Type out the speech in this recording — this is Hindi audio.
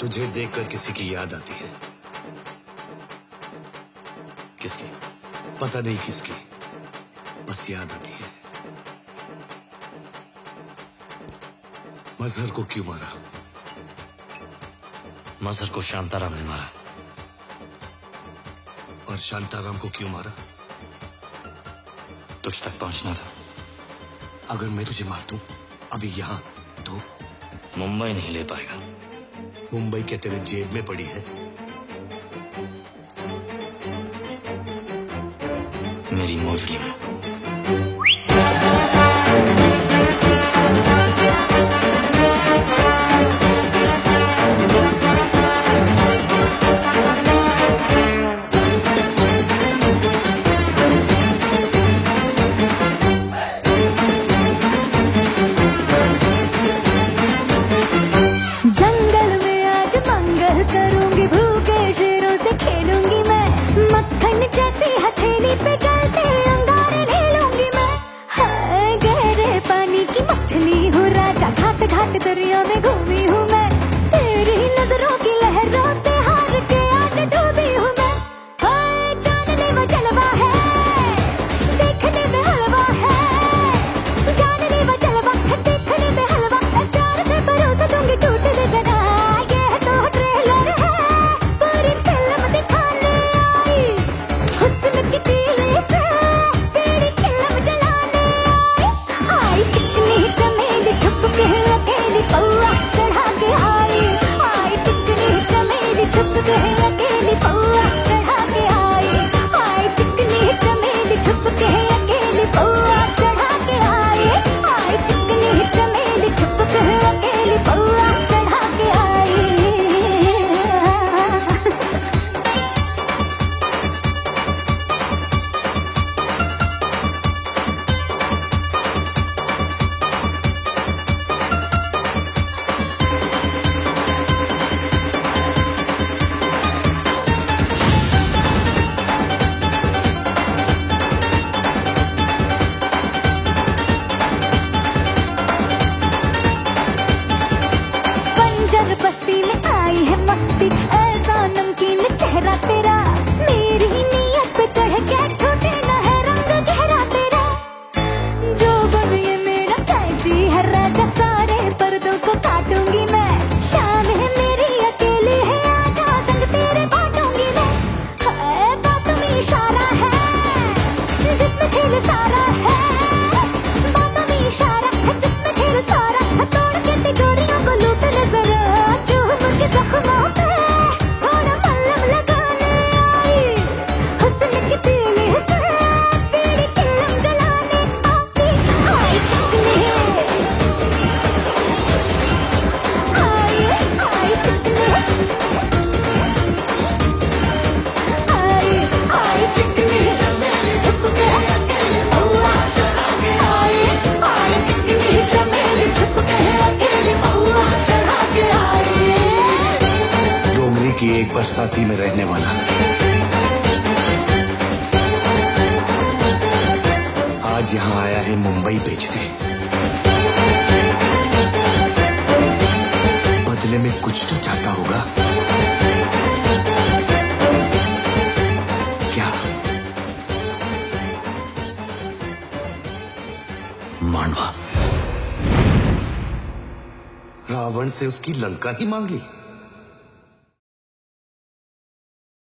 तुझे देखकर किसी की याद आती है। किसकी? पता नहीं किसकी। बस याद आती है। मजहर को क्यों मारा? मजहर को शांताराम ने मारा। और शांताराम को क्यों मारा? तुझ तक पहुँचना था। अगर मैं तुझे मार दू अभी यहाँ तो? मुंबई नहीं ले पाएगा। मुंबई के तेरे जेब में पड़ी है। मेरी मौजूद घाट दरिया में घूम देख बरसाती में रहने वाला। आज यहाँ आया है मुंबई बेचने। बदले में कुछ तो चाहता होगा। क्या? मानवा। रावण से उसकी लंका ही मांग ली।